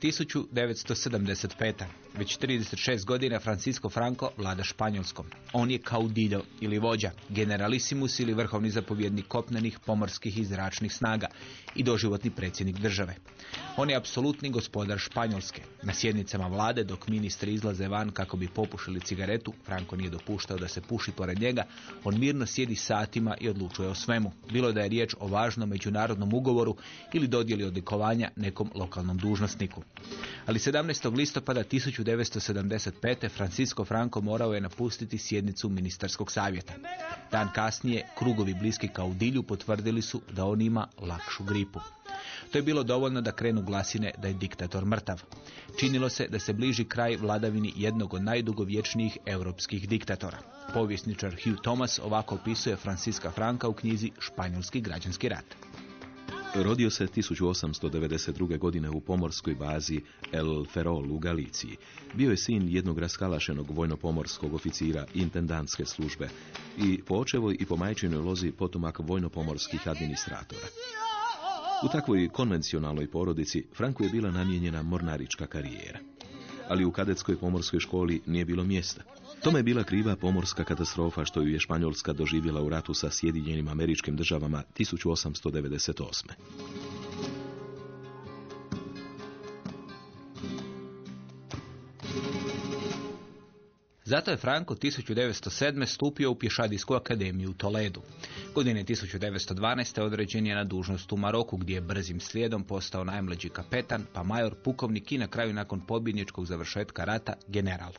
1975. Već 36 godina Francisco Franco vlada Španjolskom. On je caudillo ili vođa, generalisimus ili vrhovni zapovjednik kopnenih, pomorskih i zračnih snaga i doživotni predsjednik države. On je apsolutni gospodar Španjolske. Na sjednicama vlade dok ministri izlaze van kako bi popušili cigaretu, Franco nije dopuštao da se puši pored njega, on mirno sjedi satima i odlučuje o svemu. Bilo da je riječ o važnom međunarodnom ugovoru ili dodjeli odlikovanja nekom lokalnom dužnosniku. Ali 17. listopada 1975. Francisco Franco morao je napustiti sjednicu ministarskog savjeta. Dan kasnije krugovi bliski Kaudilju potvrdili su da on ima lakšu gripu. To je bilo dovoljno da krenu glasine da je diktator mrtav. Činilo se da se bliži kraj vladavini jednog od najdugovječnijih europskih diktatora. Povjesničar Hugh Thomas ovako opisuje Franciska Franka u knjizi Španjolski građanski rat. Rodio se 1892. godine u pomorskoj bazi El Ferol u Galiciji. Bio je sin jednog raskalašenog vojno-pomorskog oficira intendantske službe i po očevoj i po majčinoj lozi potomak vojno-pomorskih administratora. U takvoj konvencionalnoj porodici Franku je bila namijenjena mornarička karijera. Ali u kadetskoj pomorskoj školi nije bilo mjesta. Tome je bila kriva pomorska katastrofa što ju je Španjolska doživjela u ratu sa Sjedinjenim američkim državama 1898. Zato je Franco 1907. stupio u pješadijsku akademiju u Toledu. Godine 1912. određen je na dužnost u Maroku gdje je brzim slijedom postao najmlađi kapetan, pa major, pukovnik i na kraju nakon pobjedničkog završetka rata general.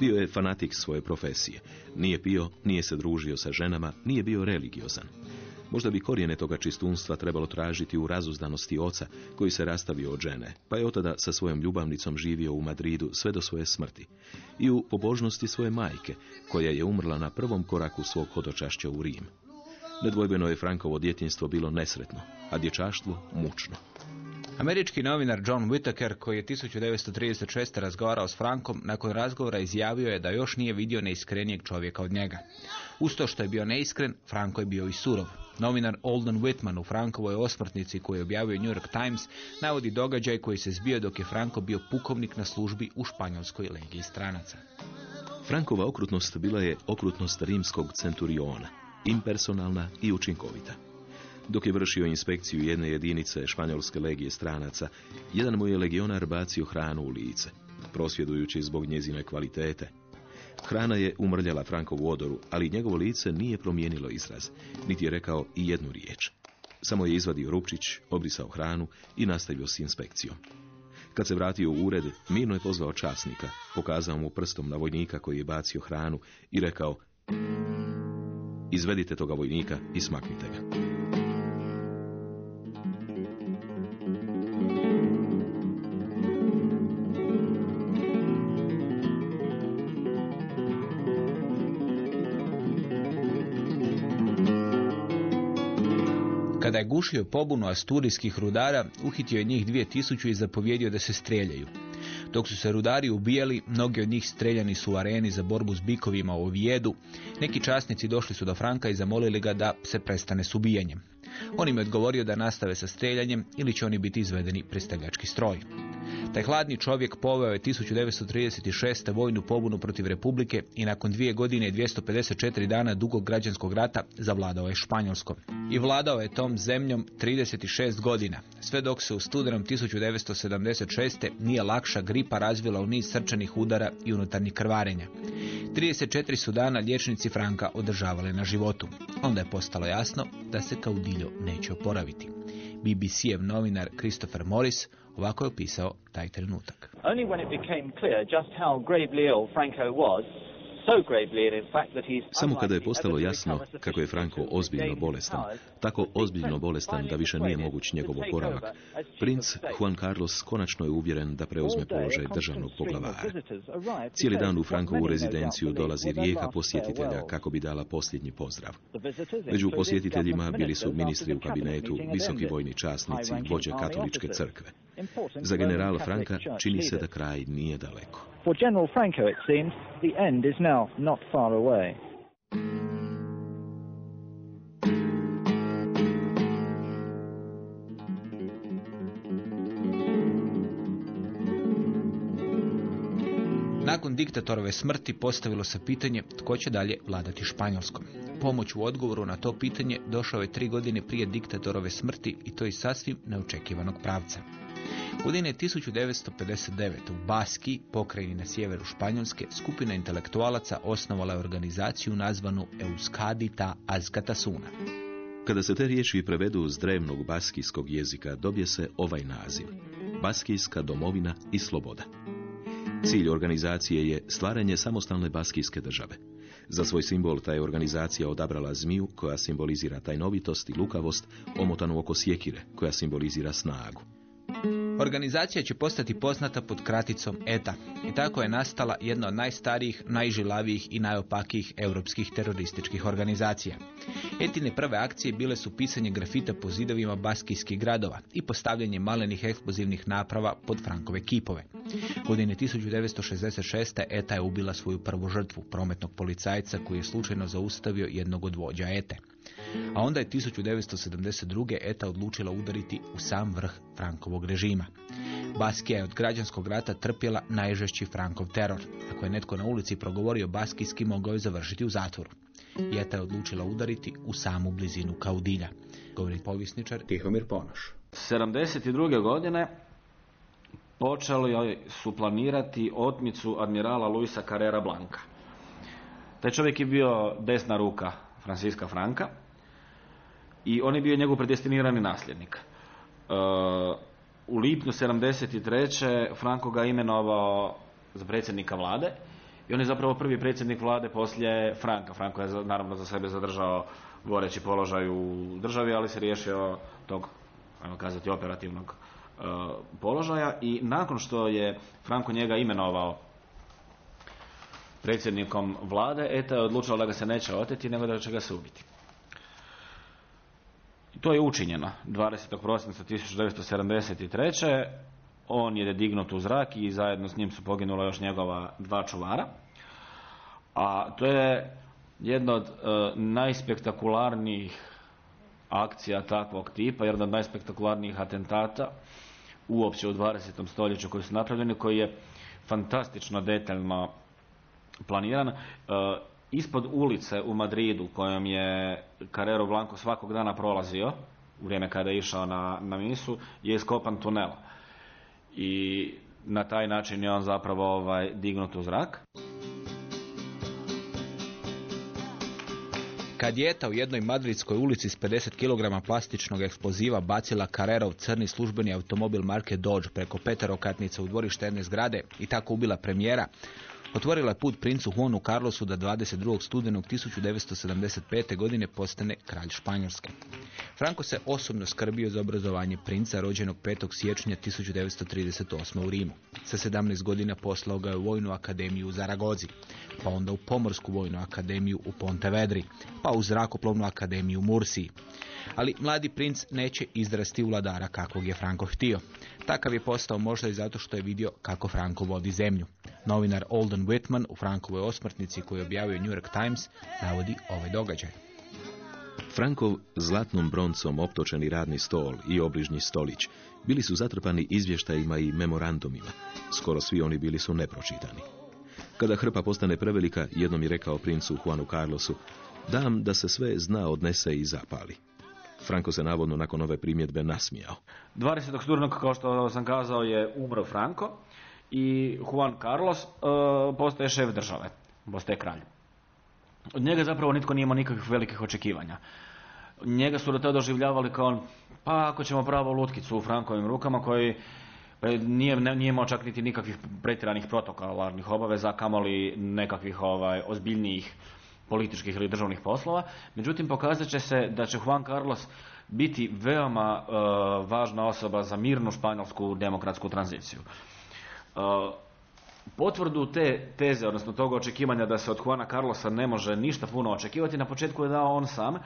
Bio je fanatik svoje profesije. Nije pio, nije se družio sa ženama, nije bio religiozan. Možda bi korijene toga čistunstva trebalo tražiti u razuzdanosti oca koji se rastavio od žene, pa je otada sa svojom ljubavnicom živio u Madridu sve do svoje smrti. I u pobožnosti svoje majke, koja je umrla na prvom koraku svog hodočašća u Rim. Nedvojbeno je Frankovo djetinjstvo bilo nesretno, a dječaštvo mučno. Američki novinar John Whittaker, koji je 1936. razgovarao s Frankom, nakon razgovora izjavio je da još nije vidio neiskrenijeg čovjeka od njega. Uz to što je bio neiskren, Franko je bio i surov. Novinar Olden Whitman u Frankovoj osmrtnici koji je objavio New York Times navodi događaj koji se zbio dok je Franko bio pukovnik na službi u španjolskoj legiji stranaca. Frankova okrutnost bila je okrutnost rimskog centuriona, impersonalna i učinkovita. Dok je vršio inspekciju jedne jedinice španjolske legije stranaca, jedan mu je legionar bacio hranu u lice, prosvjedujući zbog njezine kvalitete. Hrana je umrljala Frankovu odoru, ali njegovo lice nije promijenilo izraz, niti je rekao i jednu riječ. Samo je izvadio rupčić, obrisao hranu i nastavio s inspekcijom. Kad se vratio u ured, mirno je pozvao časnika, pokazao mu prstom na vojnika koji je bacio hranu i rekao Izvedite toga vojnika i smaknite ga. Kada je pobunu asturijskih rudara, uhitio je njih dvije tisuću i zapovjedio da se streljaju. Dok su se rudari ubijali, mnogi od njih streljani su u areni za borbu s bikovima u Ovijedu. Neki časnici došli su do Franka i zamolili ga da se prestane s ubijanjem. On im je odgovorio da nastave sa streljanjem ili će oni biti izvedeni prestavljački stroj. Taj hladni čovjek poveo je 1936. vojnu pobunu protiv Republike i nakon dvije godine i 254 dana dugog građanskog rata zavladao je Španjolskom. I vladao je tom zemljom 36 godina, sve dok se u studenom 1976. nije lakša gripa razvila u niz srčanih udara i unutarnjih krvarenja. 34 su dana liječnici Franka održavali na životu. Onda je postalo jasno da se Kaudiljo neće oporaviti. BBC-ev novinar Christopher Morris ovako je opisao taj trenutak. Only when it became clear just how gravely ill Franco was samo kada je postalo jasno kako je Franco ozbiljno bolestan, tako ozbiljno bolestan da više nije moguć njegov oporavak, princ Juan Carlos konačno je uvjeren da preuzme položaj državnog poglavara. Cijeli dan u Frankovu rezidenciju dolazi rijeka posjetitelja kako bi dala posljednji pozdrav. Među posjetiteljima bili su ministri u kabinetu, visoki vojni časnici, vođe katoličke crkve. Za generala Franka čini se da kraj nije daleko. For General Franco, it seems, the end is now not far away. Nakon diktatorove smrti postavilo se pitanje tko će dalje vladati Španjolskom. Pomoć u odgovoru na to pitanje došao je tri godine prije diktatorove smrti i to iz sasvim neočekivanog pravca. Godine 1959. u Baski, pokrajini na sjeveru Španjolske, skupina intelektualaca osnovala je organizaciju nazvanu Euskadita Azkatasuna. Kada se te riječi prevedu z drevnog baskijskog jezika, dobije se ovaj naziv. Baskijska domovina i sloboda. Cilj organizacije je stvaranje samostalne baskijske države. Za svoj simbol ta je organizacija odabrala zmiju koja simbolizira tajnovitost i lukavost, omotanu oko sjekire koja simbolizira snagu. Organizacija će postati poznata pod kraticom ETA i tako je nastala jedna od najstarijih, najžilavijih i najopakijih europskih terorističkih organizacija. Etine prve akcije bile su pisanje grafita po zidovima baskijskih gradova i postavljanje malenih eksplozivnih naprava pod Frankove kipove. Godine 1966. ETA je ubila svoju prvu žrtvu, prometnog policajca koji je slučajno zaustavio jednog od vođa ETE. A onda je 1972. ETA odlučila udariti u sam vrh Frankovog režima. Baskija je od građanskog rata trpjela najžešći Frankov teror. Ako je netko na ulici progovorio baskijski, mogao je završiti u zatvoru. ETA je odlučila udariti u samu blizinu Kaudilja, govori povisničar Tihomir Ponoš. 72. godine počeli su planirati otmicu admirala Luisa Carrera Blanca. Taj čovjek je bio desna ruka Franciska Franka i on je bio njegov predestinirani nasljednik. E, u lipnju 73. Franko ga imenovao za predsjednika vlade i on je zapravo prvi predsjednik vlade poslije Franka. Franko je naravno za sebe zadržao goreći položaj u državi, ali se riješio tog, ajmo kazati, operativnog e, položaja i nakon što je Franko njega imenovao predsjednikom vlade, ETA je odlučila da ga se neće oteti, nego da će ga se ubiti. To je učinjeno 20. prosinca 1973. On je dignut u zrak i zajedno s njim su poginula još njegova dva čuvara. A to je jedna od e, najspektakularnijih akcija takvog tipa, jedna od najspektakularnijih atentata uopće u 20. stoljeću koji su napravljeni, koji je fantastično detaljno planiran. E, ispod ulice u Madridu kojom je Carrero Blanco svakog dana prolazio u vrijeme kada je išao na, na misu je iskopan tunel i na taj način je on zapravo ovaj, dignut u zrak. Kad je u jednoj madridskoj ulici s 50 kg plastičnog eksploziva bacila Carrerov crni službeni automobil marke Dodge preko peterokatnice u dvorište jedne zgrade i tako ubila premijera, otvorila put princu Juanu Carlosu da 22. studenog 1975. godine postane kralj Španjolske. Franco se osobno skrbio za obrazovanje princa rođenog 5. siječnja 1938. u Rimu. Sa 17 godina poslao ga je u Vojnu akademiju u Zaragozi, pa onda u Pomorsku vojnu akademiju u Pontevedri, pa u Zrakoplovnu akademiju u Mursiji. Ali mladi princ neće izrasti u vladara kakvog je Franko htio. Takav je postao možda i zato što je vidio kako Franko vodi zemlju. Novinar Olden Whitman u Frankovoj osmrtnici koju je objavio New York Times navodi ovaj događaj. Frankov zlatnom broncom optočeni radni stol i obližnji stolić bili su zatrpani izvještajima i memorandumima. Skoro svi oni bili su nepročitani. Kada hrpa postane prevelika, jednom je rekao princu Juanu Carlosu, dam da se sve zna odnese i zapali. Franko se navodno nakon ove primjedbe nasmijao. 20. studenog, kao što sam kazao, je umro Franco i Juan Carlos e, postaje šef države, postaje kralj. Od njega zapravo nitko nije imao nikakvih velikih očekivanja. Njega su do tada doživljavali kao, pa ako ćemo pravo lutkicu u Frankovim rukama koji pa nije, nije imao čak niti nikakvih pretjeranih protokolarnih obaveza, kamoli nekakvih ovaj, ozbiljnijih političkih ili državnih poslova. Međutim, pokazat će se da će Juan Carlos biti veoma e, važna osoba za mirnu španjolsku demokratsku tranziciju. E, potvrdu te teze, odnosno toga očekivanja da se od Juana Carlosa ne može ništa puno očekivati, na početku je dao on sam,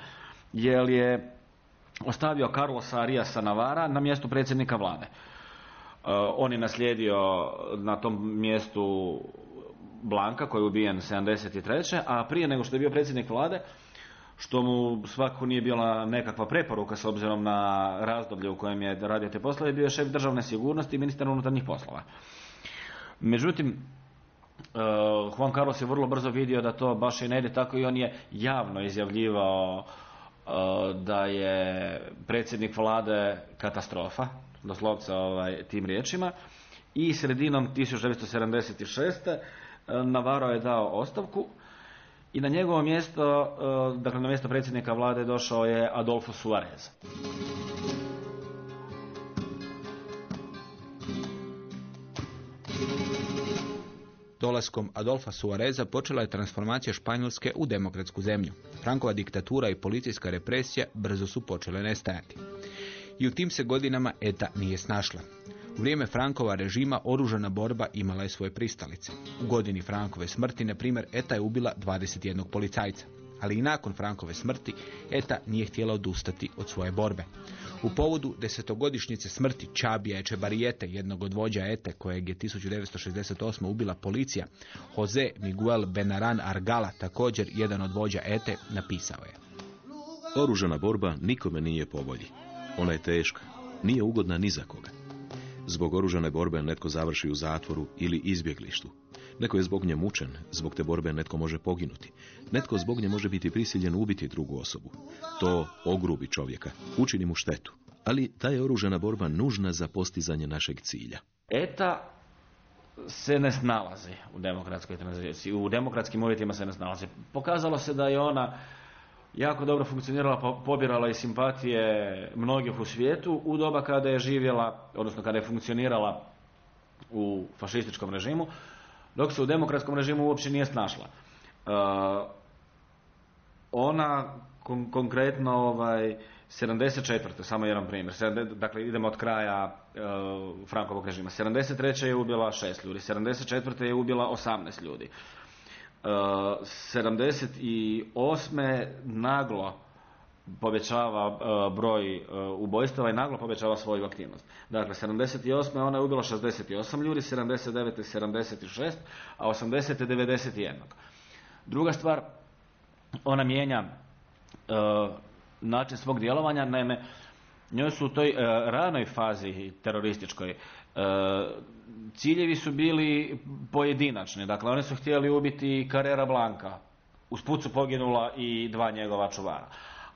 jer je ostavio Carlosa Ariasa Navara na mjestu predsjednika vlade. Uh, on je naslijedio na tom mjestu Blanka koji je ubijen 73. a prije nego što je bio predsjednik vlade, što mu svakako nije bila nekakva preporuka s obzirom na razdoblje u kojem je radio te poslove, bio je šef državne sigurnosti i ministar unutarnjih poslova. Međutim, uh, Juan Carlos je vrlo brzo vidio da to baš i ne ide tako i on je javno izjavljivao uh, da je predsjednik vlade katastrofa, doslovce ovaj, tim riječima, i sredinom 1976. Navarro je dao ostavku i na njegovo mjesto, uh, dakle na mjesto predsjednika vlade došao je Adolfo Suarez. Dolaskom Adolfa Suareza počela je transformacija Španjolske u demokratsku zemlju. Frankova diktatura i policijska represija brzo su počele nestajati. I u tim se godinama ETA nije snašla. U vrijeme Frankova režima oružana borba imala je svoje pristalice. U godini Frankove smrti, na primjer, ETA je ubila 21 policajca. Ali i nakon Frankove smrti, ETA nije htjela odustati od svoje borbe. U povodu desetogodišnjice smrti Čabija Echebarijete, jednog od vođa ETE kojeg je 1968. ubila policija, Jose Miguel Benaran Argala, također jedan od vođa ETE, napisao je. Oružana borba nikome nije po volji. Ona je teška, nije ugodna ni za koga. Zbog oružane borbe netko završi u zatvoru ili izbjeglištu. Neko je zbog nje mučen, zbog te borbe netko može poginuti. Netko zbog nje može biti prisiljen ubiti drugu osobu. To ogrubi čovjeka, učini mu štetu. Ali ta je oružana borba nužna za postizanje našeg cilja. ETA se ne snalazi u demokratskoj tranziciji, u demokratskim uvjetima se ne snalazi. Pokazalo se da je ona jako dobro funkcionirala, po- pobirala i simpatije mnogih u svijetu u doba kada je živjela, odnosno kada je funkcionirala u fašističkom režimu, dok se u demokratskom režimu uopće nije snašla. E, ona kon- konkretno ovaj 74. samo jedan primjer. Dakle, idemo od kraja e, Frankovog režima. 73. je ubila 6 ljudi, 74. je ubila 18 ljudi. E, 78. naglo povećava e, broj e, ubojstava i naglo povećava svoju aktivnost. Dakle, 78. ona je ubila 68 ljudi, 79. 76, a 80. 91. Druga stvar, ona mijenja e, način svog djelovanja, naime, njoj su u toj e, ranoj fazi terorističkoj e, ciljevi su bili pojedinačni, dakle oni su htjeli ubiti Carrera Blanca, usput su poginula i dva njegova čuvara.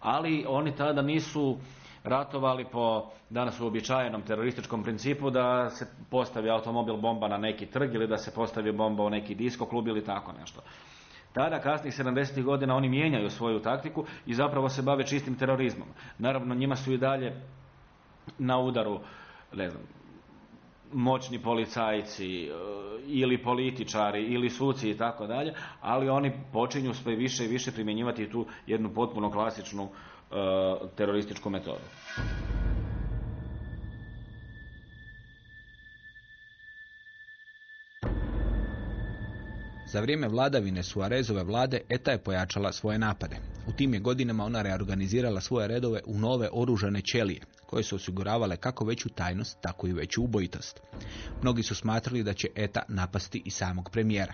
Ali oni tada nisu ratovali po danas uobičajenom terorističkom principu da se postavi automobil bomba na neki trg ili da se postavi bomba u neki disko klub ili tako nešto. Tada, kasnih 70. godina, oni mijenjaju svoju taktiku i zapravo se bave čistim terorizmom. Naravno, njima su i dalje na udaru, ne znam, moćni policajci e, ili političari ili suci i tako dalje, ali oni počinju sve više i više primjenjivati tu jednu potpuno klasičnu e, terorističku metodu. Za vrijeme vladavine Suarezove vlade ETA je pojačala svoje napade. U tim je godinama ona reorganizirala svoje redove u nove oružane ćelije, koje su osiguravale kako veću tajnost, tako i veću ubojitost. Mnogi su smatrali da će ETA napasti i samog premijera.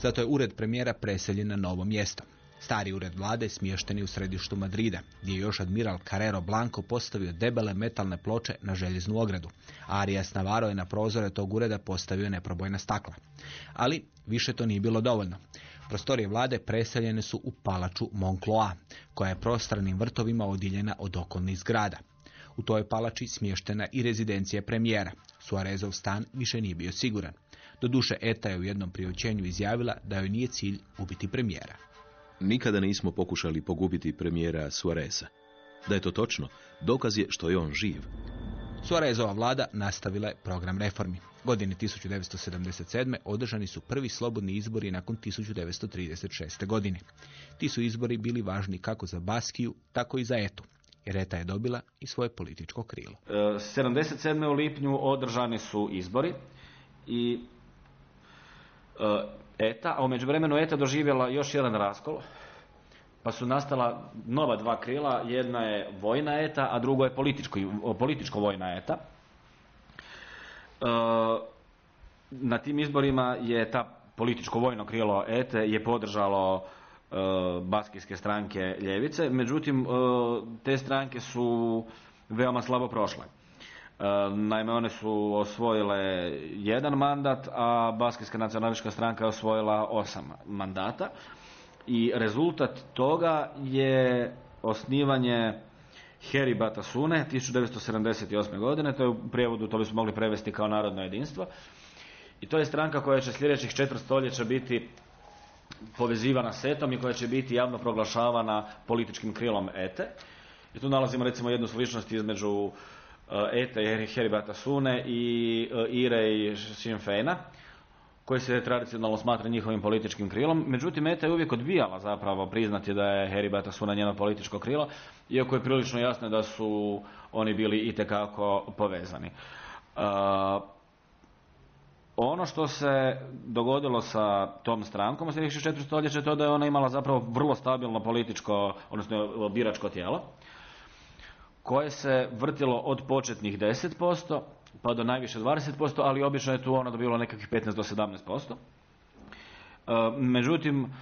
Zato je ured premijera preseljen na novo mjesto. Stari ured vlade smješten je u središtu Madrida, gdje je još admiral Carrero Blanco postavio debele metalne ploče na željeznu ogradu. Arias Navarro je na prozore tog ureda postavio neprobojna stakla. Ali više to nije bilo dovoljno. Prostorije vlade preseljene su u palaču Moncloa, koja je prostranim vrtovima odijeljena od okolnih zgrada. U toj palači smještena i rezidencija premijera. Suarezov stan više nije bio siguran. Doduše, ETA je u jednom priopćenju izjavila da joj nije cilj ubiti premijera. Nikada nismo pokušali pogubiti premijera Suareza. Da je to točno, dokaz je što je on živ. Suarezova vlada nastavila je program reformi. Godine 1977. održani su prvi slobodni izbori nakon 1936. godine. Ti su izbori bili važni kako za Baskiju, tako i za Etu. Jer Eta je dobila i svoje političko krilo. E, 77. u lipnju održani su izbori i e, ETA, a u međuvremenu ETA doživjela još jedan raskol, pa su nastala nova dva krila, jedna je vojna ETA, a drugo je političko, političko vojna ETA. E, na tim izborima je ta političko vojno krilo ETE je podržalo e, baskijske stranke ljevice, međutim e, te stranke su veoma slabo prošle. E, Naime, one su osvojile jedan mandat, a Baskijska nacionalistička stranka je osvojila osam mandata. I rezultat toga je osnivanje Heri Batasune 1978. godine, to je u prijevodu, to bismo mogli prevesti kao narodno jedinstvo. I to je stranka koja će sljedećih četvrt stoljeća biti povezivana s etom i koja će biti javno proglašavana političkim krilom ete. I tu nalazimo recimo jednu sličnost između eh, ete i Heri Batasune i eh, Ire i Sinn Feina koji se tradicionalno smatra njihovim političkim krilom. Međutim, ETA je uvijek odbijala zapravo priznati da je Heri Batasuna njeno političko krilo, iako je prilično jasno da su oni bili itekako povezani. Uh, ono što se dogodilo sa tom strankom u sljedećih četiri stoljeća je to da je ona imala zapravo vrlo stabilno političko, odnosno biračko tijelo, koje se vrtilo od početnih 10% pa do najviše 20%, ali obično je tu ono dobilo nekakvih 15 do 17%. E, Međutim,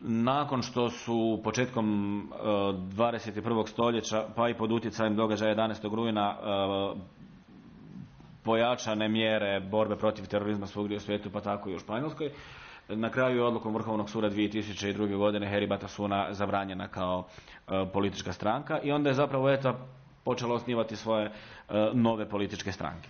nakon što su početkom e, 21. stoljeća, pa i pod utjecajem događaja 11. rujna, e, pojačane mjere borbe protiv terorizma svugdje u svijetu, pa tako i u Španjolskoj. Na kraju je odlukom Vrhovnog suda 2002. godine Heri Batasuna zabranjena kao e, politička stranka i onda je zapravo ETA počela osnivati svoje e, nove političke stranke.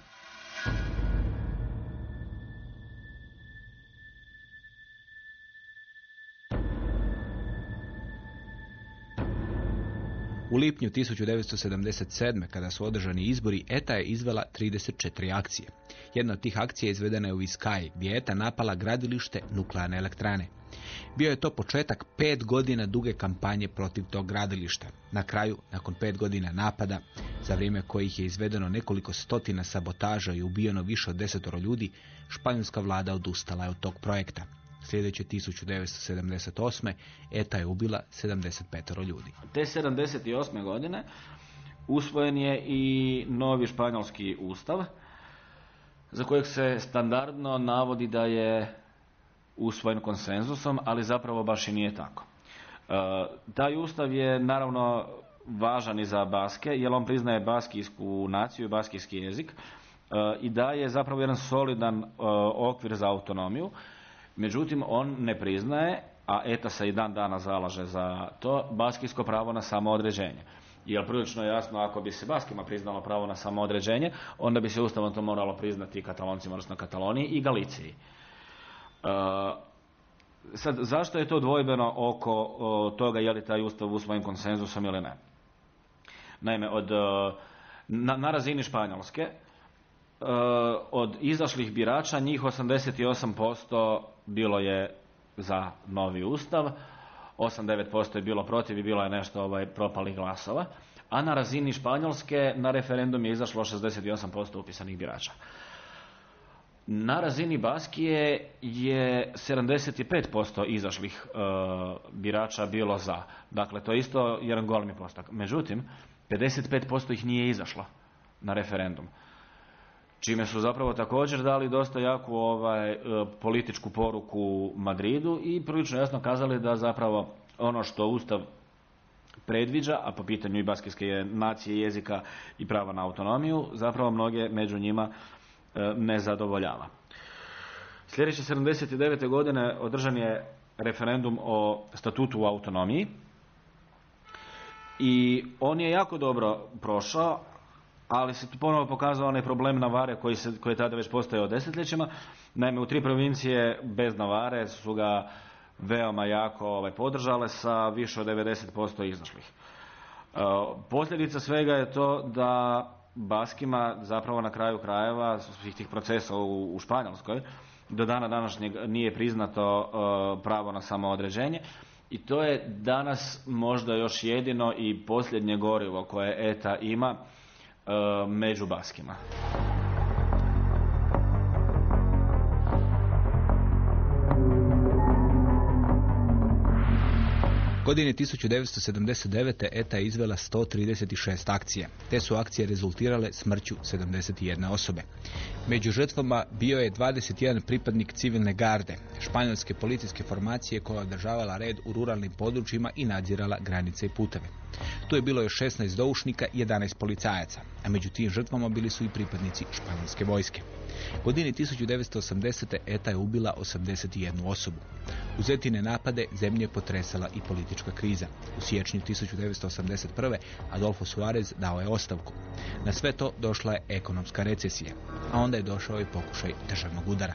U lipnju 1977. kada su održani izbori, ETA je izvela 34 akcije. Jedna od tih akcija izvedena je u Iskaji, gdje je ETA napala gradilište nuklearne elektrane. Bio je to početak pet godina duge kampanje protiv tog gradilišta. Na kraju, nakon pet godina napada, za vrijeme kojih je izvedeno nekoliko stotina sabotaža i ubijeno više od desetoro ljudi, španjolska vlada odustala je od tog projekta. Sljedeće 1978. ETA je ubila 75 ljudi. Te 78. godine usvojen je i novi španjolski ustav, za kojeg se standardno navodi da je usvojen konsenzusom, ali zapravo baš i nije tako. E, taj ustav je naravno važan i za Baske, jer on priznaje baskijsku naciju i baskijski jezik e, i daje zapravo jedan solidan e, okvir za autonomiju. Međutim, on ne priznaje, a ETA se i dan dana zalaže za to, baskijsko pravo na samoodređenje. Jer prilično je jasno, ako bi se Baskima priznalo pravo na samoodređenje, onda bi se ustavom to moralo priznati i Kataloncima, odnosno Kataloniji i Galiciji. Uh, sad, zašto je to dvojbeno oko o, toga je li taj ustav usvojen konsenzusom ili ne? Naime, od, uh, na, na razini Španjolske, od izašlih birača, njih 88% bilo je za novi ustav, 8-9% je bilo protiv i bilo je nešto ovaj, propalih glasova, a na razini Španjolske na referendum je izašlo 68% upisanih birača. Na razini Baskije je 75% izašlih e, birača bilo za. Dakle, to je isto jedan golemi postak. Međutim, 55% ih nije izašlo na referendum. Čime su zapravo također dali dosta jaku ovaj, e, političku poruku Madridu i prilično jasno kazali da zapravo ono što Ustav predviđa, a po pitanju i baskijske je nacije jezika i prava na autonomiju, zapravo mnoge među njima ne zadovoljava. Sljedeće 79. godine održan je referendum o statutu u autonomiji i on je jako dobro prošao, ali se ponovo pokazao onaj problem Navare koji, se, koji je tada već postojao desetljećima. Naime, u tri provincije bez Navare su ga veoma jako ovaj, podržale sa više od 90% izašlih. E, posljedica svega je to da Baskima zapravo na kraju krajeva svih tih procesa u, u Španjolskoj do dana današnjeg nije priznato e, pravo na samoodređenje i to je danas možda još jedino i posljednje gorivo koje ETA ima e, među Baskima. Godine 1979. ETA je izvela 136 akcija. Te su akcije rezultirale smrću 71 osobe. Među žrtvama bio je 21 pripadnik civilne garde, španjolske policijske formacije koja održavala red u ruralnim područjima i nadzirala granice i puteve. Tu je bilo još 16 doušnika i 11 policajaca, a među tim žrtvama bili su i pripadnici španjolske vojske. Godine 1980. ETA je ubila 81 osobu. U Zetine napade zemlje je potresala i politička kriza. U siječnju 1981. Adolfo Suarez dao je ostavku. Na sve to došla je ekonomska recesija, a onda je došao i pokušaj državnog udara.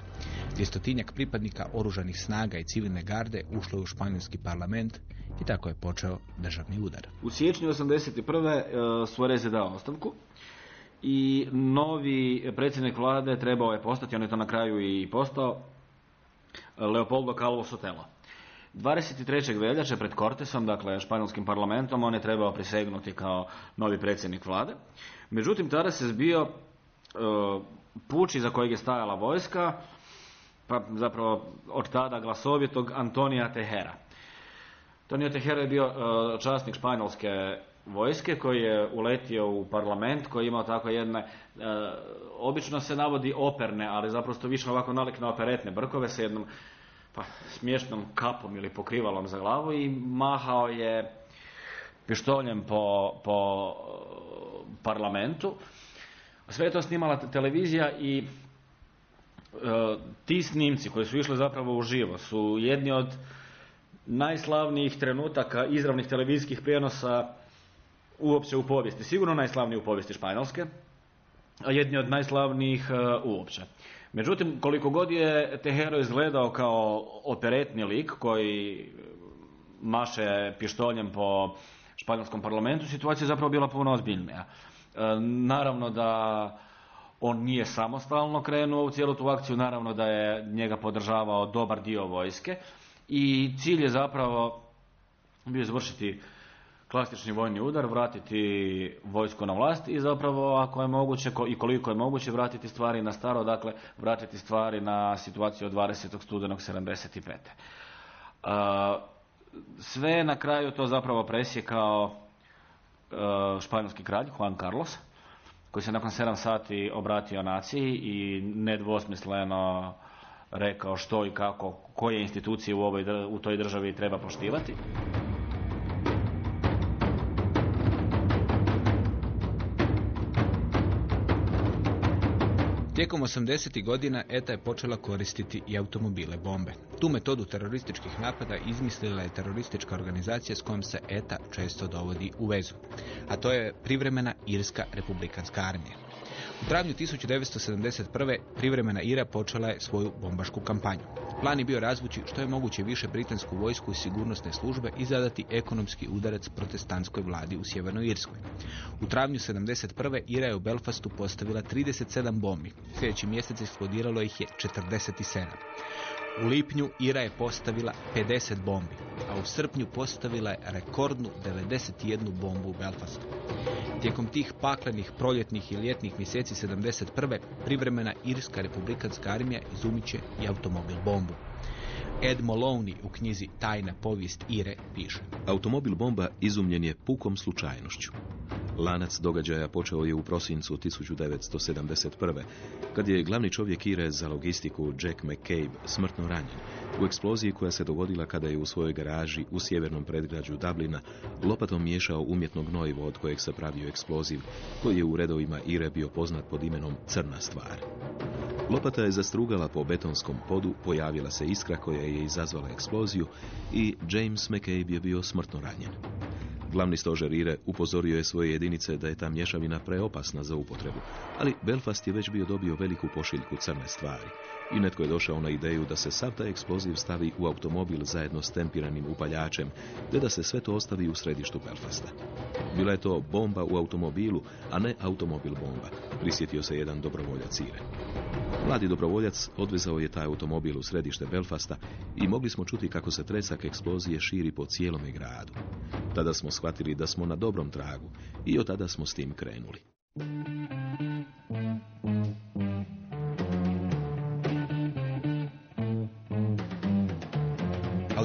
Dvjestotinjak pripadnika oružanih snaga i civilne garde ušlo je u španjolski parlament i tako je počeo državni udar. U siječnju 1981. Suarez je dao ostavku i novi predsjednik vlade trebao je postati, on je to na kraju i postao, Leopoldo Calvo Sotelo. 23. veljače pred Cortesom, dakle španjolskim parlamentom, on je trebao prisegnuti kao novi predsjednik vlade. Međutim, tada se zbio e, puč iza kojeg je stajala vojska, pa zapravo od tada glasovitog Antonija Tehera. Antonio Tehera je bio e, časnik španjolske vojske koji je uletio u parlament, koji je imao tako jedne, e, obično se navodi operne, ali zapravo to više ovako nalik na operetne brkove sa jednom pa, smiješnom kapom ili pokrivalom za glavu i mahao je pištoljem po, po e, parlamentu. Sve to snimala televizija i e, ti snimci koji su išli zapravo uživo su jedni od najslavnijih trenutaka izravnih televizijskih prijenosa uopće u povijesti. Sigurno najslavniji u povijesti Španjolske, a jedni od najslavnijih e, uopće. Međutim, koliko god je Tehero izgledao kao operetni lik koji maše pištoljem po španjolskom parlamentu, situacija je zapravo bila puno ozbiljnija. E, naravno da on nije samostalno krenuo u cijelu tu akciju, naravno da je njega podržavao dobar dio vojske i cilj je zapravo bio izvršiti klasični vojni udar, vratiti vojsko na vlast i zapravo ako je moguće i koliko je moguće vratiti stvari na staro, dakle vratiti stvari na situaciju od 20. studenog 75. Uh, sve na kraju to zapravo presjekao uh, španjolski kralj Juan Carlos koji se nakon 7 sati obratio naciji i nedvosmisleno rekao što i kako, koje institucije u, ovoj, u toj državi treba poštivati. Tijekom 80. godina ETA je počela koristiti i automobile bombe. Tu metodu terorističkih napada izmislila je teroristička organizacija s kojom se ETA često dovodi u vezu. A to je privremena Irska republikanska armija. U travnju 1971. privremena Ira počela je svoju bombašku kampanju. Plan je bio razvući što je moguće više britansku vojsku i sigurnosne službe i zadati ekonomski udarac protestantskoj vladi u Sjevernoj Irskoj. U travnju 1971. Ira je u Belfastu postavila 37 bombi. Sljedeći mjesec eksplodiralo ih je 47. U lipnju Ira je postavila 50 bombi, a u srpnju postavila je rekordnu 91 bombu u Belfastu. Tijekom tih paklenih proljetnih i ljetnih mjeseci 71. privremena Irska republikanska armija izumiće i automobil bombu. Ed Moloney u knjizi Tajna povijest Ire piše. Automobil bomba izumljen je pukom slučajnošću. Lanac događaja počeo je u prosincu 1971. kad je glavni čovjek IRE za logistiku Jack McCabe smrtno ranjen u eksploziji koja se dogodila kada je u svojoj garaži u sjevernom predgrađu Dublina lopatom miješao umjetno gnojivo od kojeg se pravio eksploziv koji je u redovima IRE bio poznat pod imenom Crna stvar. Lopata je zastrugala po betonskom podu, pojavila se iskra koja je izazvala eksploziju i James McCabe je bio smrtno ranjen. Glavni stožer Ire upozorio je svoje jedinice da je ta mješavina preopasna za upotrebu, ali Belfast je već bio dobio veliku pošiljku crne stvari i netko je došao na ideju da se sav taj eksploziv stavi u automobil zajedno s tempiranim upaljačem, te da se sve to ostavi u središtu Belfasta. Bila je to bomba u automobilu, a ne automobil bomba, prisjetio se jedan dobrovoljac Ire. Mladi dobrovoljac odvezao je taj automobil u središte Belfasta i mogli smo čuti kako se tresak eksplozije širi po cijelome gradu. Tada smo shvatili da smo na dobrom tragu i od tada smo s tim krenuli.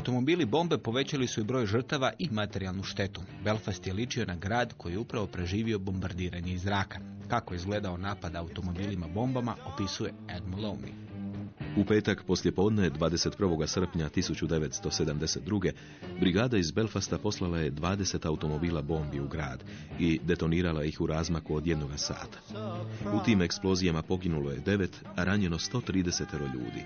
Automobili bombe povećali su i broj žrtava i materijalnu štetu. Belfast je ličio na grad koji je upravo preživio bombardiranje iz zraka. Kako je izgledao napad automobilima bombama, opisuje Ed Maloney. U petak poslijepodne 21. srpnja 1972. brigada iz Belfasta poslala je 20 automobila bombi u grad i detonirala ih u razmaku od jednoga sata. U tim eksplozijama poginulo je 9, a ranjeno 130 ljudi.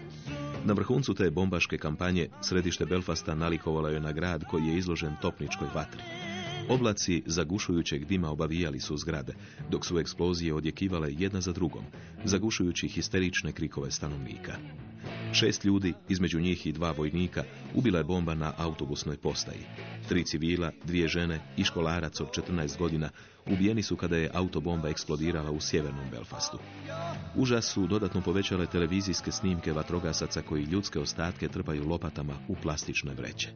Na vrhuncu te bombaške kampanje središte Belfasta nalikovalo je na grad koji je izložen topničkoj vatri. Oblaci zagušujućeg dima obavijali su zgrade, dok su eksplozije odjekivale jedna za drugom, zagušujući histerične krikove stanovnika. Šest ljudi, između njih i dva vojnika, ubila je bomba na autobusnoj postaji. Tri civila, dvije žene i školarac od 14 godina ubijeni su kada je autobomba eksplodirala u sjevernom Belfastu. Užas su dodatno povećale televizijske snimke vatrogasaca koji ljudske ostatke trpaju lopatama u plastične vreće.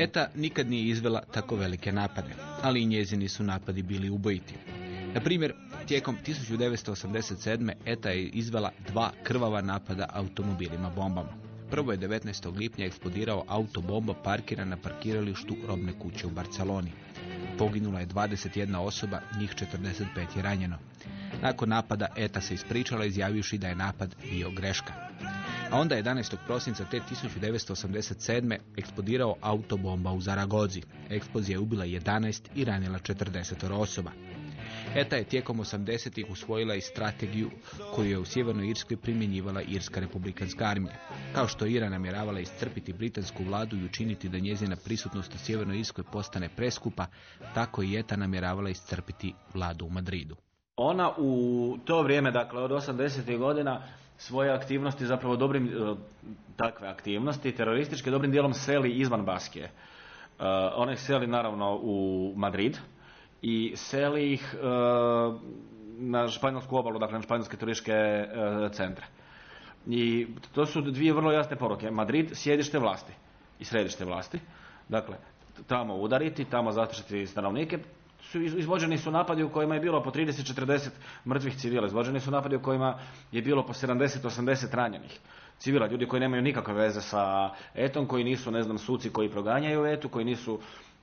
ETA nikad nije izvela tako velike napade, ali i njezini su napadi bili ubojiti. Na primjer, tijekom 1987. ETA je izvela dva krvava napada automobilima bombama. Prvo je 19. lipnja eksplodirao autobomba parkiran na parkiralištu robne kuće u Barceloni. Poginula je 21 osoba, njih 45 je ranjeno. Nakon napada ETA se ispričala izjavivši da je napad bio greška. A onda 11. prosinca te 1987. eksplodirao autobomba u Zaragozi. Eksplozija je ubila 11 i ranila 40 osoba. ETA je tijekom 80-ih usvojila i strategiju koju je u Sjevernoj Irskoj primjenjivala Irska republikanska armija. Kao što je Ira namjeravala iscrpiti britansku vladu i učiniti da njezina prisutnost u Sjevernoj Irskoj postane preskupa, tako i ETA namjeravala iscrpiti vladu u Madridu. Ona u to vrijeme, dakle od 80. godina, svoje aktivnosti, zapravo dobrim, e, takve aktivnosti, terorističke, dobrim dijelom seli izvan Baskije. E, ih seli naravno u Madrid i seli ih e, na španjolsku obalu, dakle na španjolske turističke centre. I to su dvije vrlo jasne poruke. Madrid, sjedište vlasti i središte vlasti. Dakle, tamo udariti, tamo zastrašiti stanovnike, su izvođeni su napadi u kojima je bilo po 30-40 mrtvih civila, izvođeni su napadi u kojima je bilo po 70-80 ranjenih civila, ljudi koji nemaju nikakve veze sa etom, koji nisu, ne znam, suci koji proganjaju etu, koji nisu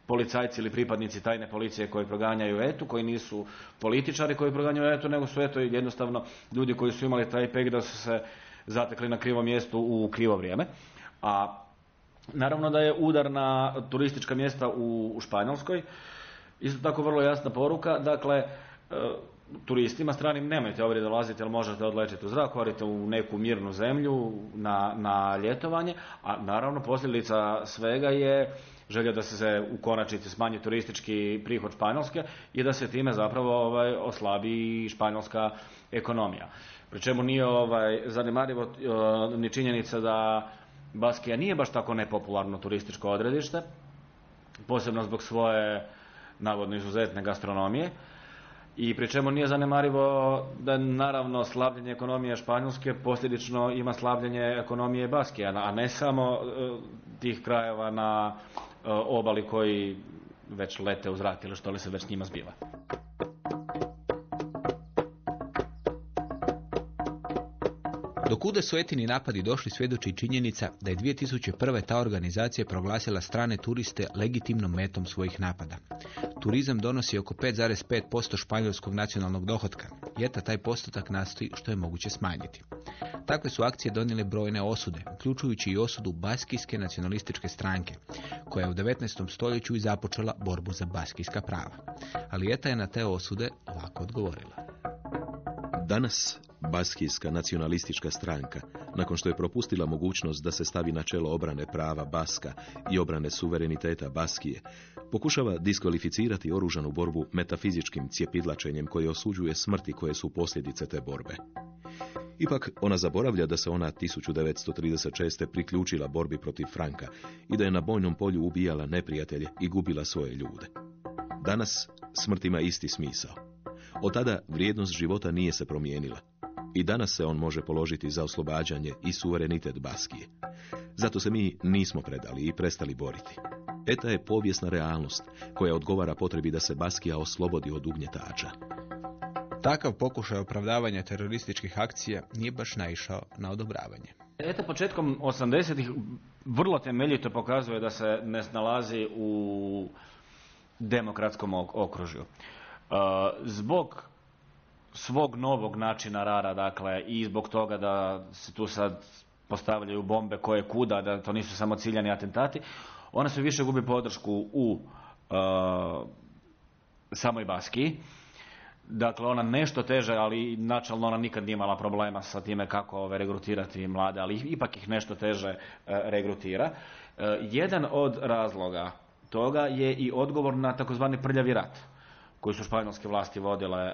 policajci ili pripadnici tajne policije koji proganjaju etu, koji nisu političari koji proganjaju etu, nego su eto jednostavno ljudi koji su imali taj pek da su se zatekli na krivom mjestu u krivo vrijeme. A naravno da je udar na turistička mjesta u Španjolskoj Isto tako vrlo jasna poruka, dakle, e, turistima stranim nemojte ovdje dolaziti jer možete odletiti u zrak, odite u neku mirnu zemlju na, na ljetovanje, a naravno posljedica svega je želja da se u konačnici smanji turistički prihod Španjolske i da se time zapravo ovaj, oslabi španjolska ekonomija. Pri čemu nije ovaj, zanemarivo e, ni činjenica da Baskija nije baš tako nepopularno turističko odredište, posebno zbog svoje navodno izuzetne gastronomije. I pri čemu nije zanemarivo da naravno slabljenje ekonomije Španjolske posljedično ima slabljenje ekonomije Baskija, a ne samo e, tih krajeva na e, obali koji već lete u zrak ili što li se već njima zbiva. Do kuda su etini napadi došli svjedoči činjenica da je 2001. ta organizacija proglasila strane turiste legitimnom metom svojih napada. Turizam donosi oko 5,5% španjolskog nacionalnog dohotka. Jeta taj postotak nastoji što je moguće smanjiti. Takve su akcije donijele brojne osude, uključujući i osudu Baskijske nacionalističke stranke, koja je u 19. stoljeću i započela borbu za baskijska prava. Ali Eta je na te osude ovako odgovorila. Danas Baskijska nacionalistička stranka, nakon što je propustila mogućnost da se stavi na čelo obrane prava Baska i obrane suvereniteta Baskije, pokušava diskvalificirati oružanu borbu metafizičkim cijepidlačenjem koje osuđuje smrti koje su posljedice te borbe. Ipak ona zaboravlja da se ona 1936. priključila borbi protiv Franka i da je na bojnom polju ubijala neprijatelje i gubila svoje ljude. Danas smrt ima isti smisao. Od tada vrijednost života nije se promijenila. I danas se on može položiti za oslobađanje i suverenitet Baskije. Zato se mi nismo predali i prestali boriti. ETA je povijesna realnost koja odgovara potrebi da se Baskija oslobodi od ugnjetača. Takav pokušaj opravdavanja terorističkih akcija nije baš naišao na odobravanje. ETA početkom 80-ih vrlo temeljito pokazuje da se ne snalazi u demokratskom ok- okružju. Uh, Zbog svog novog načina rada, dakle, i zbog toga da se tu sad postavljaju bombe koje kuda, da to nisu samo ciljani atentati, ona sve više gubi podršku u uh, samoj Baskiji. Dakle, ona nešto teže, ali načalno ona nikad nije imala problema sa time kako ove, regrutirati mlade, ali ipak ih nešto teže e, regrutira. E, jedan od razloga toga je i odgovor na takozvani prljavi rat koji su španjolske vlasti vodile e,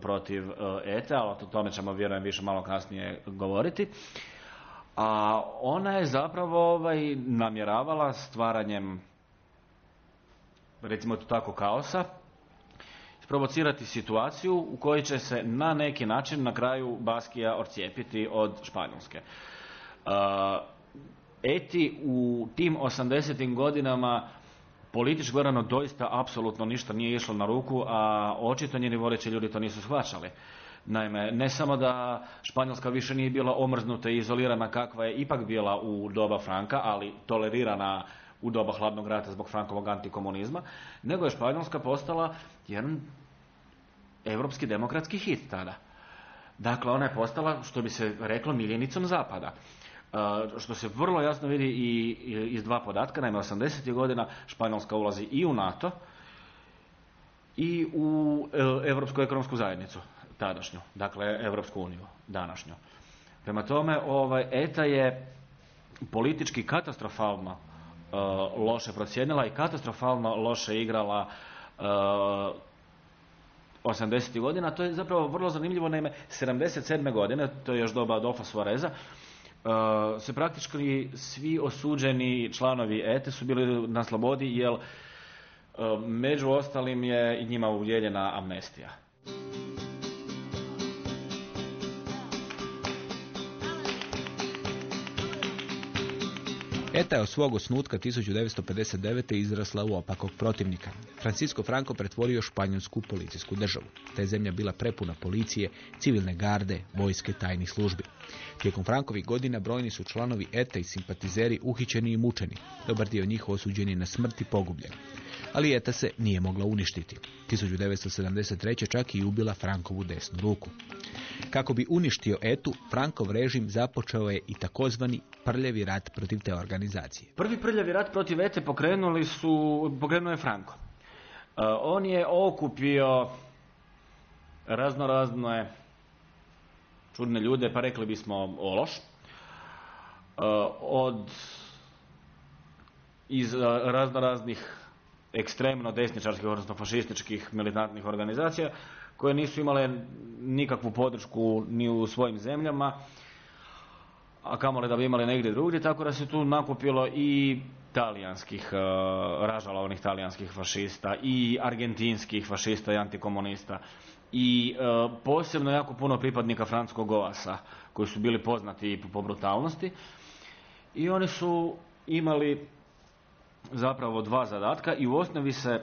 protiv e, ETA, ali o tome ćemo vjerujem više malo kasnije govoriti. A ona je zapravo ovaj, namjeravala stvaranjem recimo to tako kaosa, sprovocirati situaciju u kojoj će se na neki način na kraju Baskija odcijepiti od Španjolske. Uh, Eti u tim 80. godinama politički gledano doista apsolutno ništa nije išlo na ruku, a očito njeni vodeći ljudi to nisu shvaćali. Naime, ne samo da Španjolska više nije bila omrznuta i izolirana kakva je ipak bila u doba Franka, ali tolerirana u doba hladnog rata zbog Frankovog antikomunizma, nego je Španjolska postala jedan evropski demokratski hit tada. Dakle, ona je postala, što bi se reklo, miljenicom zapada. Što se vrlo jasno vidi i, iz dva podatka, naime 80. godina Španjolska ulazi i u NATO i u e, Europsku ekonomsku zajednicu tadašnju, dakle Europsku uniju današnju. Prema tome, ovaj, ETA je politički katastrofalno uh, loše procijenila i katastrofalno loše igrala uh, 80. godina, to je zapravo vrlo zanimljivo, naime 77. godine, to je još doba Adolfa Suareza, se praktički svi osuđeni članovi ETE su bili na slobodi, jer uh, među ostalim je i njima udjeljena amnestija. ETA je od svog osnutka 1959. izrasla u opakog protivnika. Francisco Franco pretvorio španjolsku policijsku državu. Ta je zemlja bila prepuna policije, civilne garde, vojske, tajnih službi. Tijekom Frankovih godina brojni su članovi ETA i simpatizeri uhićeni i mučeni. Dobar dio njih osuđeni na smrt i pogubljen. Ali ETA se nije mogla uništiti. 1973. čak i ubila Frankovu desnu ruku. Kako bi uništio ETU, Frankov režim započeo je i takozvani prljavi rat protiv te organizacije. Prvi prljavi rat protiv ETE pokrenuli su, pokrenuo je Franko. Uh, on je okupio razno razne čudne ljude, pa rekli bismo ološ, uh, od iz uh, razno raznih ekstremno desničarskih, odnosno fašističkih militantnih organizacija, koje nisu imale nikakvu podršku ni u svojim zemljama, a kamoli da bi imali negdje drugdje, tako da se tu nakupilo i talijanskih, uh, ražalovnih talijanskih fašista i argentinskih fašista i antikomunista i uh, posebno jako puno pripadnika francuskog oasa koji su bili poznati po, po brutalnosti. I oni su imali zapravo dva zadatka i u osnovi se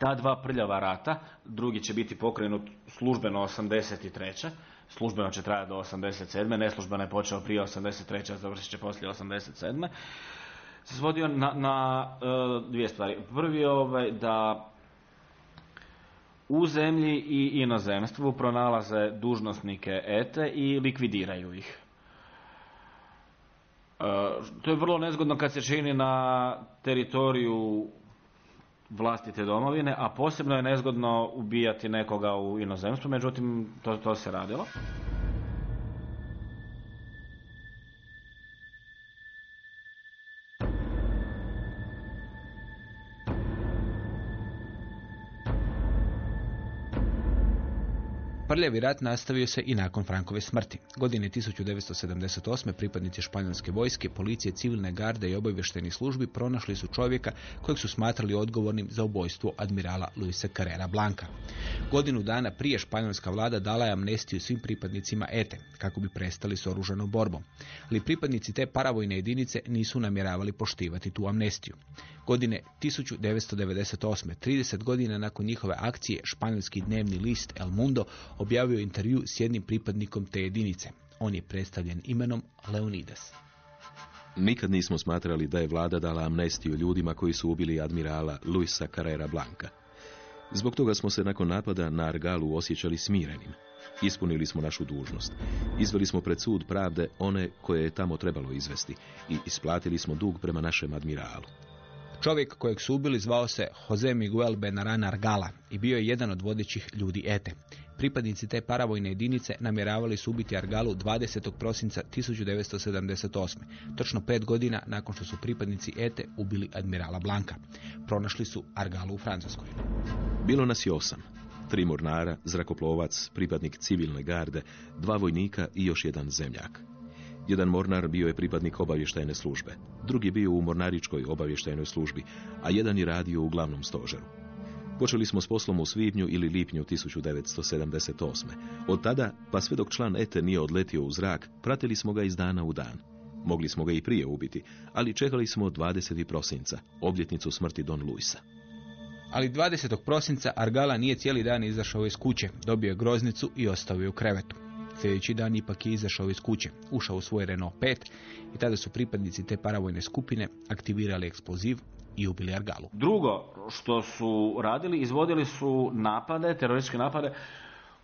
ta dva prljava rata, drugi će biti pokrenut službeno 83. Službeno će trajati do 87. Neslužbeno je počeo prije 83. a završit će poslije 87. se svodio na, na uh, dvije stvari. Prvi je ovaj, da u zemlji i inozemstvu pronalaze dužnosnike ETE i likvidiraju ih. E, to je vrlo nezgodno kad se čini na teritoriju vlastite domovine, a posebno je nezgodno ubijati nekoga u inozemstvu, međutim to, to se radilo. Prljavi rat nastavio se i nakon Frankove smrti. Godine 1978. pripadnici španjolske vojske, policije, civilne garde i obavještajnih službi pronašli su čovjeka kojeg su smatrali odgovornim za ubojstvo admirala Luisa Carrera Blanca. Godinu dana prije španjolska vlada dala je amnestiju svim pripadnicima ETE, kako bi prestali s oružanom borbom. Ali pripadnici te paravojne jedinice nisu namjeravali poštivati tu amnestiju. Godine 1998. 30 godina nakon njihove akcije, španjolski dnevni list El Mundo objavio intervju s jednim pripadnikom te jedinice. On je predstavljen imenom Leonidas. Nikad nismo smatrali da je vlada dala amnestiju ljudima koji su ubili admirala Luisa Carrera Blanca. Zbog toga smo se nakon napada na Argalu osjećali smirenim. Ispunili smo našu dužnost. Izveli smo pred sud pravde one koje je tamo trebalo izvesti i isplatili smo dug prema našem admiralu. Čovjek kojeg su ubili zvao se Jose Miguel Benaran Argala i bio je jedan od vodećih ljudi ETE. Pripadnici te paravojne jedinice namjeravali su ubiti Argalu 20. prosinca 1978. Točno pet godina nakon što su pripadnici ETE ubili admirala Blanka. Pronašli su Argalu u Francuskoj. Bilo nas je osam. Tri mornara, zrakoplovac, pripadnik civilne garde, dva vojnika i još jedan zemljak. Jedan mornar bio je pripadnik obavještajne službe, drugi bio u mornaričkoj obavještajnoj službi, a jedan je radio u glavnom stožeru. Počeli smo s poslom u svibnju ili lipnju 1978. Od tada, pa sve dok član ETE nije odletio u zrak, pratili smo ga iz dana u dan. Mogli smo ga i prije ubiti, ali čekali smo 20. prosinca, obljetnicu smrti Don Luisa. Ali 20. prosinca Argala nije cijeli dan izašao iz kuće, dobio je groznicu i ostao je u krevetu. Sljedeći dan ipak je izašao iz kuće, ušao u svoj Renault 5 i tada su pripadnici te paravojne skupine aktivirali eksploziv i ubili Argalu. Drugo što su radili, izvodili su napade, terorističke napade,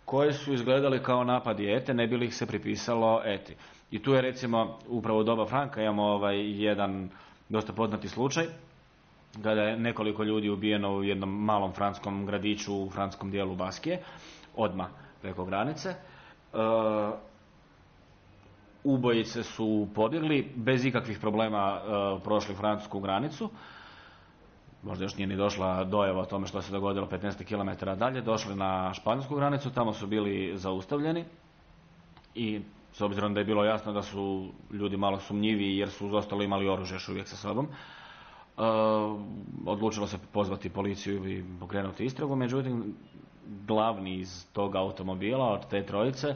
koje su izgledali kao napadi ETE, ne bi li ih se pripisalo ETI. I tu je recimo upravo u doba Franka imamo ovaj jedan dosta poznati slučaj kada je nekoliko ljudi ubijeno u jednom malom franskom gradiću u franskom dijelu Baskije, odmah preko granice. E, ubojice su pobjegli, bez ikakvih problema e, prošli francusku granicu. Možda još nije ni došla dojava o tome što se dogodilo 15 km dalje. Došli na španjolsku granicu, tamo su bili zaustavljeni i s obzirom da je bilo jasno da su ljudi malo sumnjivi jer su uz ostalo imali oružje još uvijek sa sobom. E, odlučilo se pozvati policiju i pokrenuti istragu, međutim glavni iz tog automobila od te trojice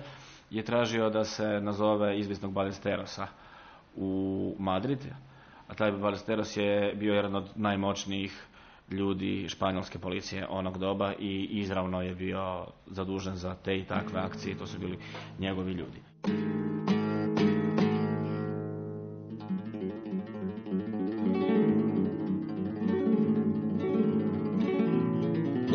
je tražio da se nazove izvisnog Balesterosa u Madrid, a taj Balesteros je bio jedan od najmoćnijih ljudi španjolske policije onog doba i izravno je bio zadužen za te i takve akcije, to su bili njegovi ljudi.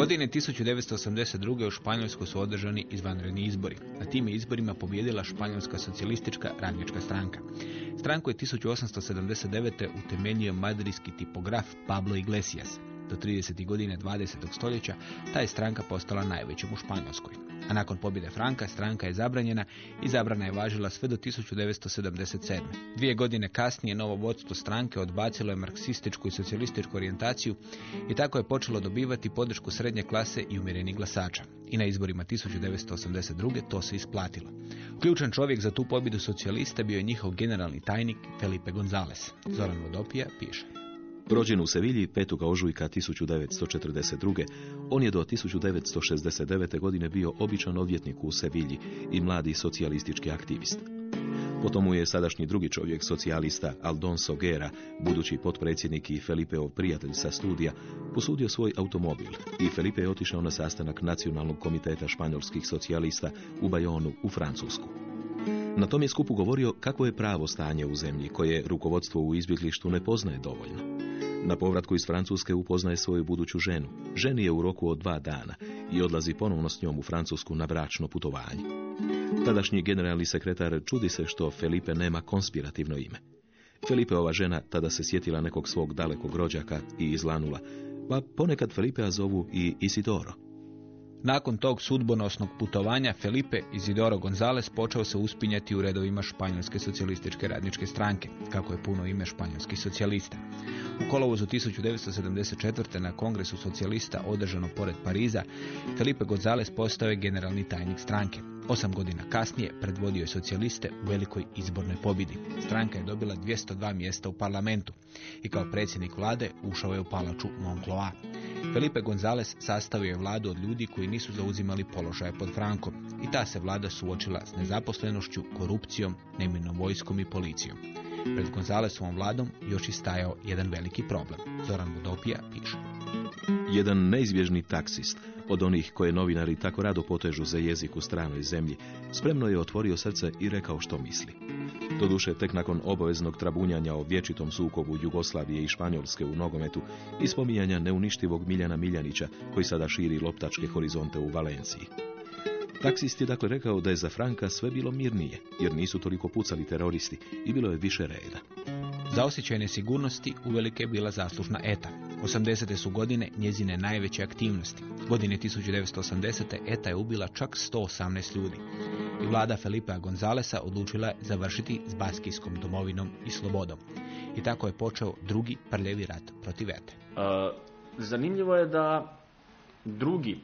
Godine 1982. u Španjolskoj su održani izvanredni izbori. Na tim izborima pobjedila Španjolska socijalistička radnička stranka. Stranku je 1879. utemeljio madrijski tipograf Pablo Iglesias. Do 30. godine 20. stoljeća ta je stranka postala najvećom u Španjolskoj. A nakon pobjede Franka, stranka je zabranjena i zabrana je važila sve do 1977. Dvije godine kasnije novo vodstvo stranke odbacilo je marksističku i socijalističku orijentaciju i tako je počelo dobivati podršku srednje klase i umjerenih glasača. I na izborima 1982. to se isplatilo. Ključan čovjek za tu pobjedu socijalista bio je njihov generalni tajnik Felipe González. Zoran Vodopija piše. Rođen u Sevilji 5. ožujka 1942. On je do 1969. godine bio običan odvjetnik u Sevilji i mladi socijalistički aktivist. Potom mu je sadašnji drugi čovjek socijalista Aldonso Gera, budući potpredsjednik i Felipeov prijatelj sa studija, posudio svoj automobil i Felipe je otišao na sastanak Nacionalnog komiteta španjolskih socijalista u Bajonu u Francusku. Na tom je skupu govorio kako je pravo stanje u zemlji koje rukovodstvo u izbjeglištu ne poznaje dovoljno. Na povratku iz Francuske upoznaje svoju buduću ženu. Ženi je u roku od dva dana i odlazi ponovno s njom u Francusku na bračno putovanje. Tadašnji generalni sekretar čudi se što Felipe nema konspirativno ime. Felipeova žena tada se sjetila nekog svog dalekog rođaka i izlanula, pa ponekad Felipea zovu i Isidoro. Nakon tog sudbonosnog putovanja Felipe Isidoro González počeo se uspinjati u redovima Španjolske socijalističke radničke stranke, kako je puno ime španjolskih socijalista. U kolovozu 1974. na kongresu socijalista održano pored Pariza, Felipe González postao je generalni tajnik stranke. Osam godina kasnije predvodio je socijaliste u velikoj izbornoj pobjedi. Stranka je dobila 202 mjesta u parlamentu i kao predsjednik vlade ušao je u palaču Moncloa. Felipe González sastavio je vladu od ljudi koji nisu zauzimali položaje pod Frankom i ta se vlada suočila s nezaposlenošću, korupcijom, nemirnom vojskom i policijom. Pred Gonzalesovom vladom još i stajao jedan veliki problem. Zoran Budopija piše. Jedan neizbježni taksist, od onih koje novinari tako rado potežu za jezik u stranoj zemlji, spremno je otvorio srce i rekao što misli. Doduše, tek nakon obaveznog trabunjanja o vječitom sukobu Jugoslavije i Španjolske u nogometu i spominjanja neuništivog Miljana Miljanića, koji sada širi loptačke horizonte u Valenciji. Taksist je dakle rekao da je za Franka sve bilo mirnije, jer nisu toliko pucali teroristi i bilo je više reda. Za osjećaj nesigurnosti uvelike je bila zaslužna ETA. 80. su godine njezine najveće aktivnosti. Godine 1980. ETA je ubila čak 118 ljudi. I vlada Felipea Gonzalesa odlučila je završiti s baskijskom domovinom i slobodom. I tako je počeo drugi prljevi rat protiv ETE. E, zanimljivo je da drugi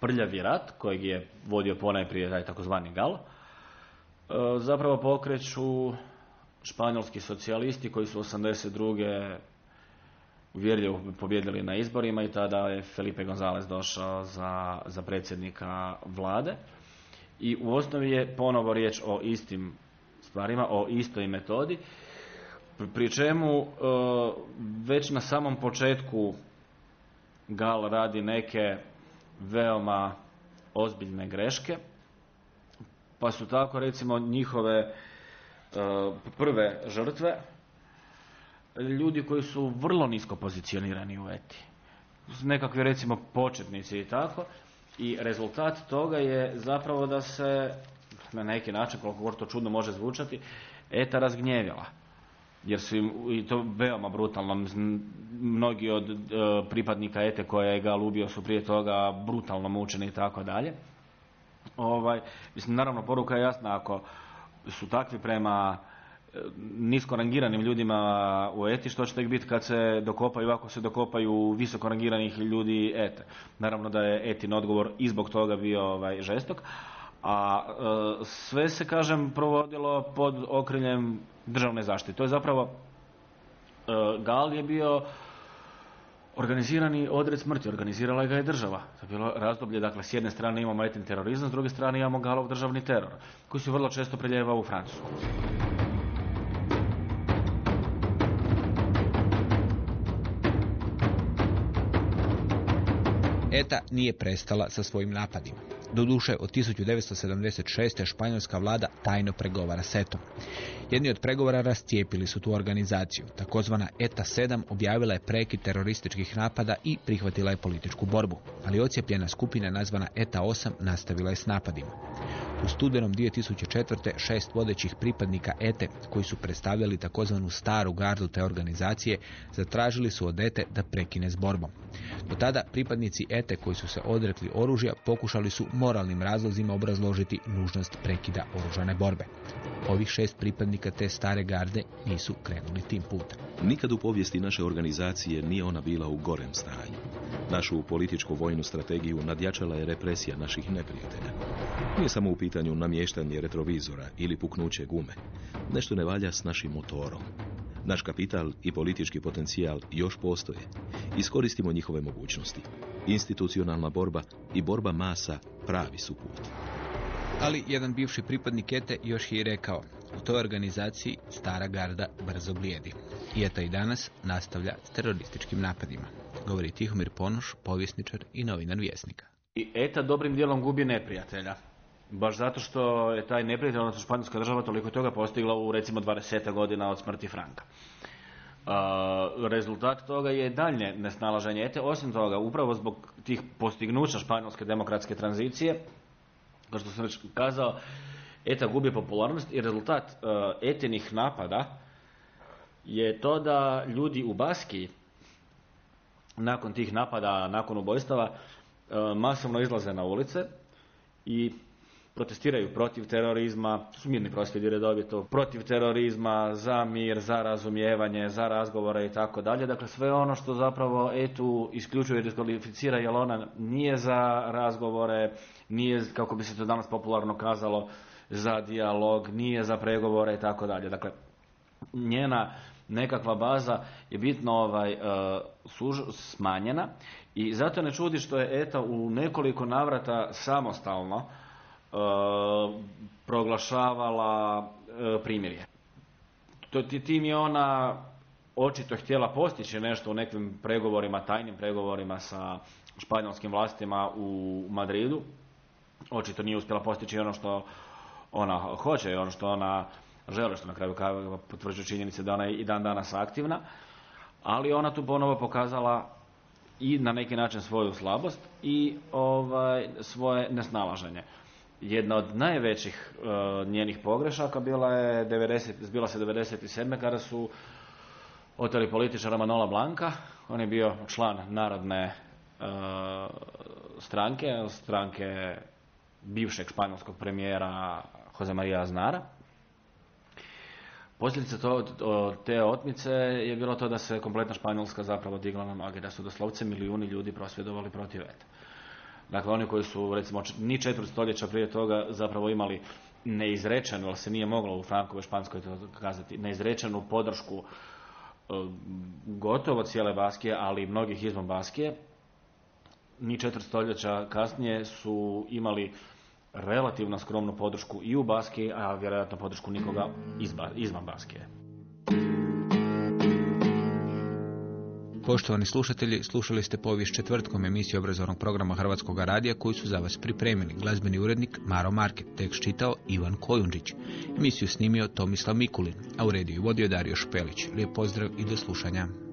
prljavi rat, kojeg je vodio ponajprije taj takozvani Gal, e, zapravo pokreću španjolski socijalisti koji su 82. uvjerljivo pobjedili na izborima i tada je Felipe González došao za, za predsjednika vlade. I u osnovi je ponovo riječ o istim stvarima, o istoj metodi, pri čemu e, već na samom početku Gal radi neke veoma ozbiljne greške, pa su tako recimo njihove e, prve žrtve ljudi koji su vrlo nisko pozicionirani u eti. Nekakvi recimo početnici i tako. I rezultat toga je zapravo da se na neki način, koliko god to čudno može zvučati, eta razgnjevila. Jer su im, i to veoma brutalno, mnogi od e, pripadnika ete koje ga lubio su prije toga brutalno mučeni i tako dalje. Ovaj, mislim, naravno, poruka je jasna, ako su takvi prema nisko rangiranim ljudima u eti, što će tek biti kad se dokopaju, ako se dokopaju visoko rangiranih ljudi ete. Naravno da je etin odgovor i zbog toga bio ovaj, žestok, a e, sve se, kažem, provodilo pod okriljem državne zaštite. To je zapravo, e, Gal je bio organizirani odred smrti, organizirala ga je država. To je bilo razdoblje, dakle, s jedne strane imamo etin terorizam, s druge strane imamo Galov državni teror, koji se vrlo često preljevao u Francusku. ETA nije prestala sa svojim napadima. Doduše, od 1976. španjolska vlada tajno pregovara s ETA-om. Jedni od pregovora rascijepili su tu organizaciju. Takozvana ETA 7 objavila je prekid terorističkih napada i prihvatila je političku borbu. Ali ocijepljena skupina nazvana ETA 8 nastavila je s napadima. U studenom 2004. šest vodećih pripadnika ETE, koji su predstavljali takozvanu staru gardu te organizacije, zatražili su od ETE da prekine s borbom. Do tada pripadnici ETE koji su se odrekli oružja pokušali su moralnim razlozima obrazložiti nužnost prekida oružane borbe. Ovih šest pripadnika te stare garde nisu krenuli tim putem. Nikad u povijesti naše organizacije nije ona bila u gorem stanju. Našu političku vojnu strategiju nadjačala je represija naših neprijatelja. Nije samo u pitanju namještanje retrovizora ili puknuće gume. Nešto ne valja s našim motorom. Naš kapital i politički potencijal još postoje. Iskoristimo njihove mogućnosti. Institucionalna borba i borba masa pravi su put. Ali jedan bivši pripadnik ETE još je i rekao, u toj organizaciji stara garda brzo blijedi. I ETA i danas nastavlja s terorističkim napadima. Govori Tihomir Ponoš, povjesničar i novinar vjesnika. I ETA dobrim dijelom gubi neprijatelja. Baš zato što je taj neprijatelj, odnosno španjolska država, toliko toga postigla u recimo 20 godina od smrti Franka. rezultat toga je daljnje nesnalaženje ETE. Osim toga, upravo zbog tih postignuća španjolske demokratske tranzicije, kao što sam već kazao, ETA gubi popularnost i rezultat uh, etinih napada je to da ljudi u Baskiji nakon tih napada, nakon ubojstava, uh, masovno izlaze na ulice i protestiraju protiv terorizma, to su mirni prosvjedi redovito, protiv terorizma, za mir, za razumijevanje, za razgovore i tako dalje. Dakle, sve ono što zapravo etu isključuje i diskvalificira, jer ona nije za razgovore, nije, kako bi se to danas popularno kazalo, za dijalog, nije za pregovore i tako dalje. Dakle, njena nekakva baza je bitno ovaj, uh, suž, smanjena i zato ne čudi što je ETA u nekoliko navrata samostalno proglašavala uh, primirje. To, tim je ona očito htjela postići nešto u nekim pregovorima, tajnim pregovorima sa španjolskim vlastima u Madridu. Očito nije uspjela postići ono što ona hoće i ono što ona želi, što na kraju potvrđuje činjenice da ona je i dan danas aktivna, ali ona tu ponovo pokazala i na neki način svoju slabost i ovaj svoje nesnalaženje. Jedna od najvećih uh, njenih pogrešaka bila je 90, bila se 97. kada su oteli političara Manola Blanka. On je bio član narodne uh, stranke, stranke bivšeg španjolskog premijera Jose Maria Aznara. Posljedica to, te otmice je bilo to da se kompletna Španjolska zapravo digla na noge, da su doslovce milijuni ljudi prosvjedovali protiv ETA. Dakle, oni koji su, recimo, ni četvrt stoljeća prije toga zapravo imali neizrečenu, ali se nije moglo u Frankovoj Španskoj to kazati, neizrečenu podršku e, gotovo cijele Baskije, ali i mnogih izvan Baskije, ni četvrt stoljeća kasnije su imali relativno skromnu podršku i u Baskiji, a vjerojatno podršku nikoga izba, izvan Baskije. Poštovani slušatelji, slušali ste povijest četvrtkom emisiju obrazovnog programa Hrvatskog radija koju su za vas pripremili glazbeni urednik Maro Market, tekst čitao Ivan Kojundžić. Emisiju snimio Tomislav Mikulin, a u rediju vodio Dario Špelić. Lijep pozdrav i do slušanja.